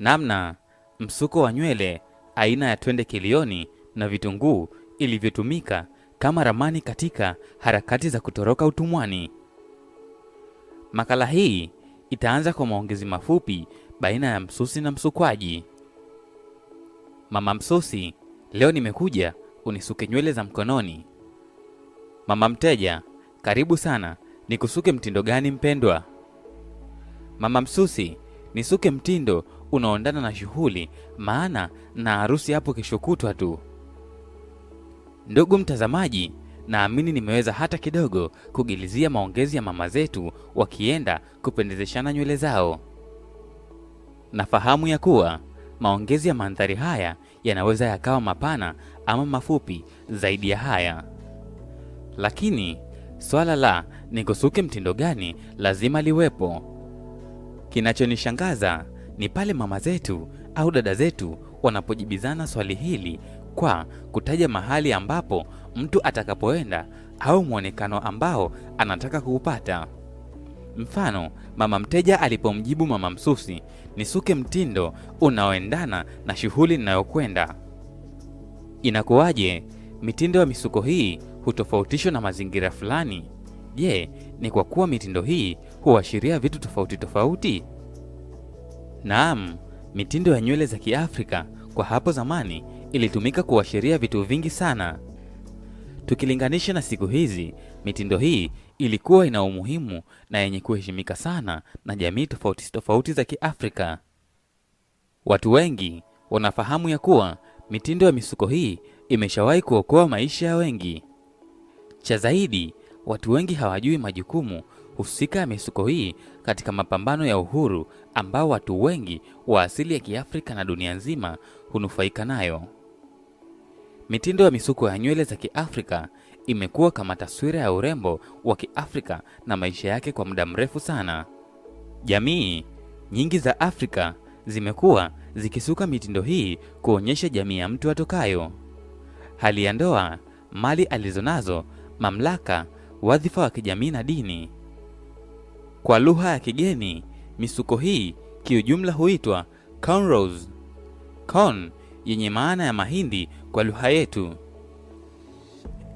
namna msuko wa nywele aina ya twende kilioni na vitunguu ilivyotumika kama ramani katika harakati za kutoroka utumwani. Makala hii itaanza kwa maongezi mafupi baina ya msusi na msukwaji. Mama msusi, leo nimekuja unisuke nywele za mkononi. Mama mteja, karibu sana, nikusuke mtindo gani mpendwa? Mama msusi, nisuke mtindo unaoendana na shughuli, maana na harusi hapo kesho kutwa tu. Ndugu mtazamaji, naamini nimeweza hata kidogo kugilizia maongezi ya mama zetu wakienda kupendezeshana nywele zao. Nafahamu ya kuwa maongezi ya mandhari haya yanaweza yakawa mapana ama mafupi zaidi ya haya, lakini swala la nikusuke mtindo gani lazima liwepo. Kinachonishangaza ni pale mama zetu au dada zetu wanapojibizana swali hili kwa kutaja mahali ambapo mtu atakapoenda au mwonekano ambao anataka kuupata. Mfano, mama mteja alipomjibu mama msusi, nisuke mtindo unaoendana na shughuli ninayokwenda. Inakuwaje mitindo ya misuko hii hutofautishwa na mazingira fulani? Je, ni kwa kuwa mitindo hii huashiria vitu tofauti tofauti? Naam, mitindo ya nywele za Kiafrika kwa hapo zamani ilitumika kuashiria vitu vingi sana. Tukilinganisha na siku hizi, mitindo hii ilikuwa ina umuhimu na yenye kuheshimika sana na jamii tofauti tofauti za Kiafrika. Watu wengi wanafahamu ya kuwa mitindo ya misuko hii imeshawahi kuokoa maisha ya wengi. Cha zaidi, watu wengi hawajui majukumu husika ya misuko hii katika mapambano ya uhuru ambao watu wengi wa asili ya Kiafrika na dunia nzima hunufaika nayo. Mitindo ya misuko ya nywele za Kiafrika imekuwa kama taswira ya urembo wa Kiafrika na maisha yake kwa muda mrefu sana. Jamii nyingi za Afrika zimekuwa zikisuka mitindo hii kuonyesha jamii ya mtu atokayo, hali ya ndoa, mali alizonazo, mamlaka, wadhifa wa kijamii na dini. Kwa lugha ya kigeni, misuko hii kiujumla huitwa cornrows. Corn yenye maana ya mahindi kwa lugha yetu,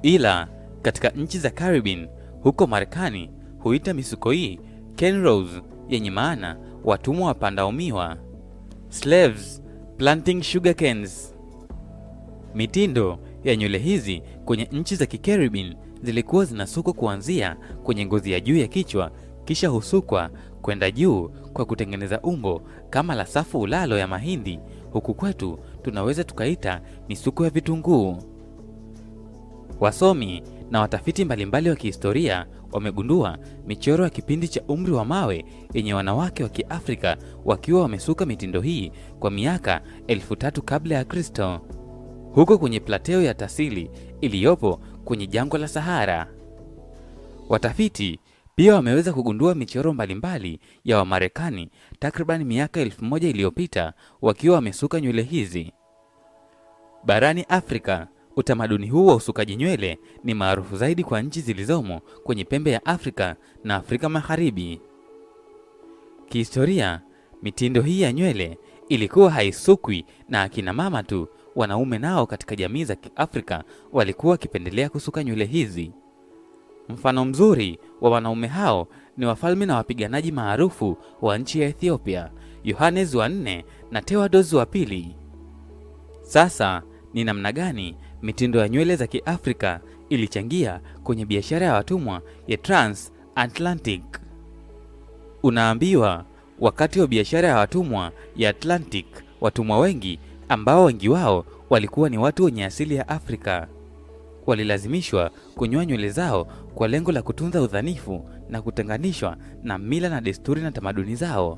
ila katika nchi za Caribbean huko Marekani huita misuko hii cornrows yenye maana watumwa wapandao miwa, slaves planting sugar canes. Mitindo ya nywele hizi kwenye nchi za Kicaribbean zilikuwa zinasukwa kuanzia kwenye ngozi ya juu ya kichwa kisha husukwa kwenda juu kwa kutengeneza umbo kama la safu ulalo ya mahindi. Huku kwetu tunaweza tukaita misuko ya vitunguu. Wasomi na watafiti mbalimbali wa kihistoria wamegundua michoro ya kipindi cha umri wa mawe yenye wanawake wa Kiafrika wakiwa wamesuka mitindo hii kwa miaka elfu tatu kabla ya Kristo huko kwenye plateo ya Tasili iliyopo kwenye jangwa la Sahara. Watafiti pia wameweza kugundua michoro mbalimbali ya Wamarekani takriban miaka elfu moja iliyopita wakiwa wamesuka nywele hizi. Barani Afrika, utamaduni huu wa usukaji nywele ni maarufu zaidi kwa nchi zilizomo kwenye pembe ya Afrika na Afrika Magharibi. Kihistoria, mitindo hii ya nywele ilikuwa haisukwi na akina mama tu. Wanaume nao katika jamii za Kiafrika walikuwa wakipendelea kusuka nywele hizi. Mfano mzuri wa wanaume hao ni wafalme na wapiganaji maarufu wa nchi ya Ethiopia, Yohanes wa nne na Theodos wa pili. Sasa ni namna gani mitindo ya nywele za Kiafrika ilichangia kwenye biashara ya watumwa ya transatlantic? Unaambiwa wakati wa biashara ya watumwa ya Atlantic, watumwa wengi ambao wengi wao walikuwa ni watu wenye asili ya Afrika walilazimishwa kunywa nywele zao kwa lengo la kutunza udhanifu na kutenganishwa na mila na desturi na tamaduni zao.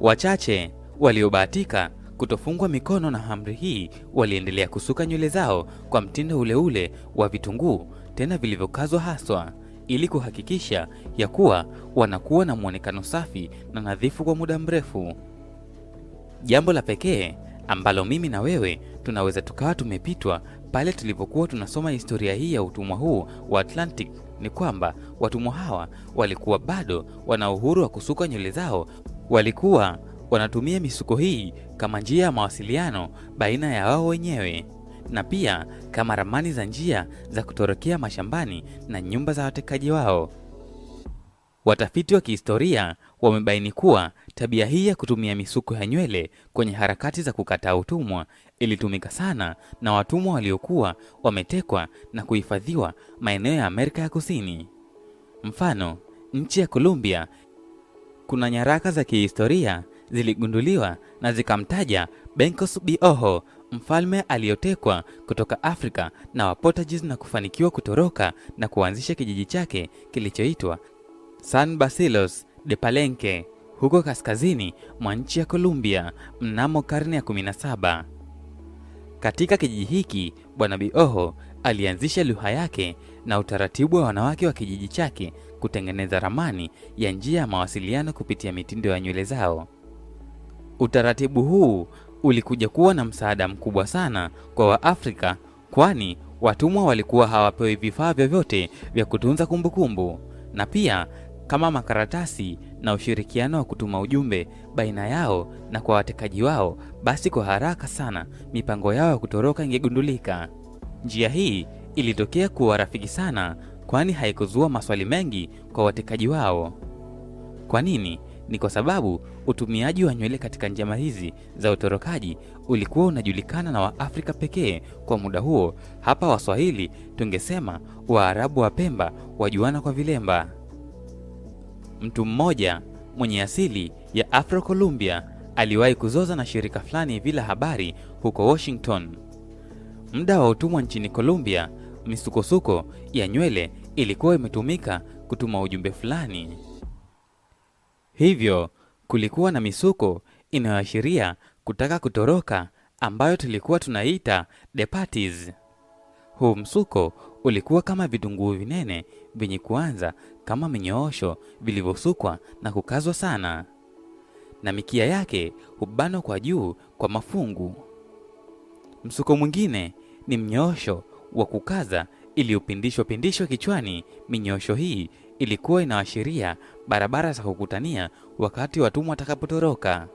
Wachache waliobahatika kutofungwa mikono na amri hii waliendelea kusuka nywele zao kwa mtindo ule ule wa vitunguu, tena vilivyokazwa haswa, ili kuhakikisha ya kuwa wanakuwa na mwonekano safi na nadhifu kwa muda mrefu. Jambo la pekee ambalo mimi na wewe tunaweza tukawa tumepitwa pale tulipokuwa tunasoma historia hii ya utumwa huu wa Atlantic ni kwamba watumwa hawa walikuwa bado wana uhuru wa kusuka nywele zao, walikuwa wanatumia misuko hii kama njia ya mawasiliano baina ya wao wenyewe na pia kama ramani za njia za kutorokea mashambani na nyumba za watekaji wao. Watafiti wa kihistoria wamebaini kuwa tabia hii ya kutumia misuko ya nywele kwenye harakati za kukataa utumwa ilitumika sana na watumwa waliokuwa wametekwa na kuhifadhiwa maeneo ya Amerika ya Kusini. Mfano, nchi ya Colombia kuna nyaraka za kihistoria ziligunduliwa na zikamtaja Benkos Bioho, mfalme aliyotekwa kutoka Afrika na Waportuguese na kufanikiwa kutoroka na kuanzisha kijiji chake kilichoitwa San Basilos de Palenque huko kaskazini mwa nchi ya Colombia mnamo karne ya 17. Katika kijiji hiki Bwana Bioho alianzisha lugha yake na utaratibu wa wanawake wa kijiji chake kutengeneza ramani ya njia ya mawasiliano kupitia mitindo ya nywele zao. Utaratibu huu ulikuja kuwa na msaada mkubwa sana kwa Waafrika, kwani watumwa walikuwa hawapewi vifaa vyovyote vya kutunza kumbukumbu na pia kama makaratasi na ushirikiano wa kutuma ujumbe baina yao na kwa watekaji wao, basi kwa haraka sana mipango yao ya kutoroka ingegundulika. Njia hii ilitokea kuwa rafiki sana, kwani haikuzua maswali mengi kwa watekaji wao. Kwa nini? Ni kwa sababu utumiaji wa nywele katika njama hizi za utorokaji ulikuwa unajulikana na Waafrika pekee kwa muda huo. Hapa Waswahili tungesema Waarabu wa Pemba wajuana kwa vilemba. Mtu mmoja mwenye asili ya Afro Columbia aliwahi kuzoza na shirika fulani bila habari huko Washington. Muda wa utumwa nchini columbia misukosuko ya nywele ilikuwa imetumika kutuma ujumbe fulani. Hivyo kulikuwa na misuko inayoashiria kutaka kutoroka ambayo tulikuwa tunaita departees. Huu msuko ulikuwa kama vitunguu vinene vyenye kuanza kama minyoosho vilivyosukwa na kukazwa sana, na mikia yake hubanwa kwa juu kwa mafungu. Msuko mwingine ni mnyoosho wa kukaza iliyopindishwa pindishwa kichwani. Minyoosho hii ilikuwa inaashiria barabara za kukutania wakati watumwa watakapotoroka.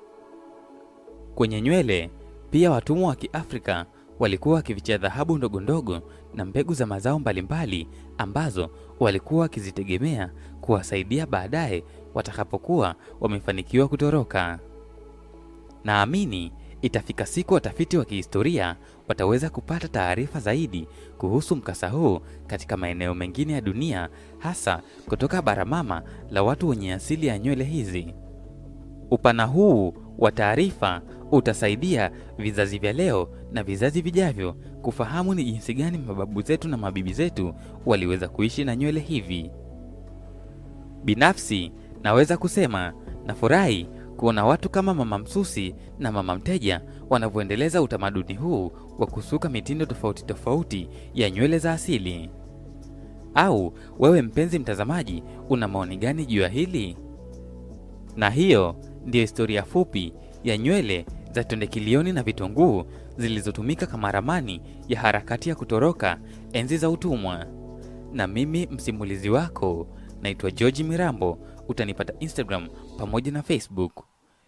Kwenye nywele pia watumwa wa Kiafrika walikuwa wakivichia dhahabu ndogo ndogo na mbegu za mazao mbalimbali ambazo walikuwa wakizitegemea kuwasaidia baadaye watakapokuwa wamefanikiwa kutoroka. Naamini itafika siku watafiti wa kihistoria wataweza kupata taarifa zaidi kuhusu mkasa huu katika maeneo mengine ya dunia, hasa kutoka bara mama la watu wenye asili ya nywele hizi. Upana huu wa taarifa utasaidia vizazi vya leo na vizazi vijavyo kufahamu ni jinsi gani mababu zetu na mabibi zetu waliweza kuishi na nywele hivi. Binafsi naweza kusema nafurahi kuona watu kama Mama Msusi na Mama Mteja wanavyoendeleza utamaduni huu wa kusuka mitindo tofauti tofauti ya nywele za asili. Au wewe mpenzi mtazamaji, una maoni gani juu ya hili? Na hiyo ndiyo historia fupi ya nywele za tendekilioni na vitunguu zilizotumika kama ramani ya harakati ya kutoroka enzi za utumwa. Na mimi msimulizi wako naitwa George Mirambo. Utanipata Instagram pamoja na Facebook.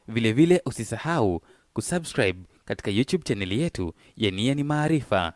Vilevile vile usisahau kusubscribe katika YouTube chaneli yetu ya Nia ni Maarifa.